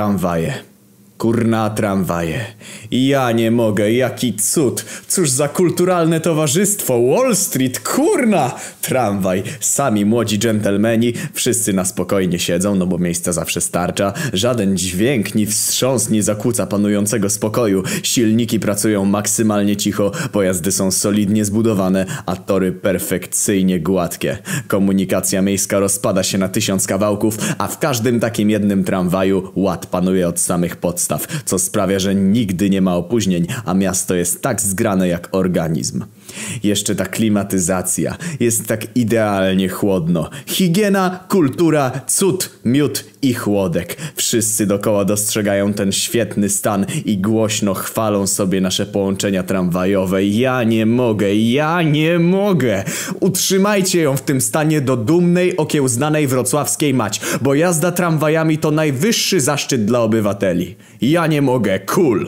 Tramwaje. Kurna tramwaje. Ja nie mogę, jaki cud. Cóż za kulturalne towarzystwo. Wall Street, kurna! Tramwaj. Sami młodzi dżentelmeni. Wszyscy na spokojnie siedzą, no bo miejsca zawsze starcza. Żaden dźwięk ni wstrząs nie zakłóca panującego spokoju. Silniki pracują maksymalnie cicho, pojazdy są solidnie zbudowane, a tory perfekcyjnie gładkie. Komunikacja miejska rozpada się na tysiąc kawałków, a w każdym takim jednym tramwaju ład panuje od samych podstaw, co sprawia, że nigdy nie ma opóźnień, a miasto jest tak zgrane jak organizm. Jeszcze ta klimatyzacja. Jest tak idealnie chłodno. Higiena, kultura, cud, miód i chłodek. Wszyscy dokoła dostrzegają ten świetny stan i głośno chwalą sobie nasze połączenia tramwajowe. Ja nie mogę, ja nie mogę. Utrzymajcie ją w tym stanie do dumnej, okiełznanej wrocławskiej mać, bo jazda tramwajami to najwyższy zaszczyt dla obywateli. Ja nie mogę, cool.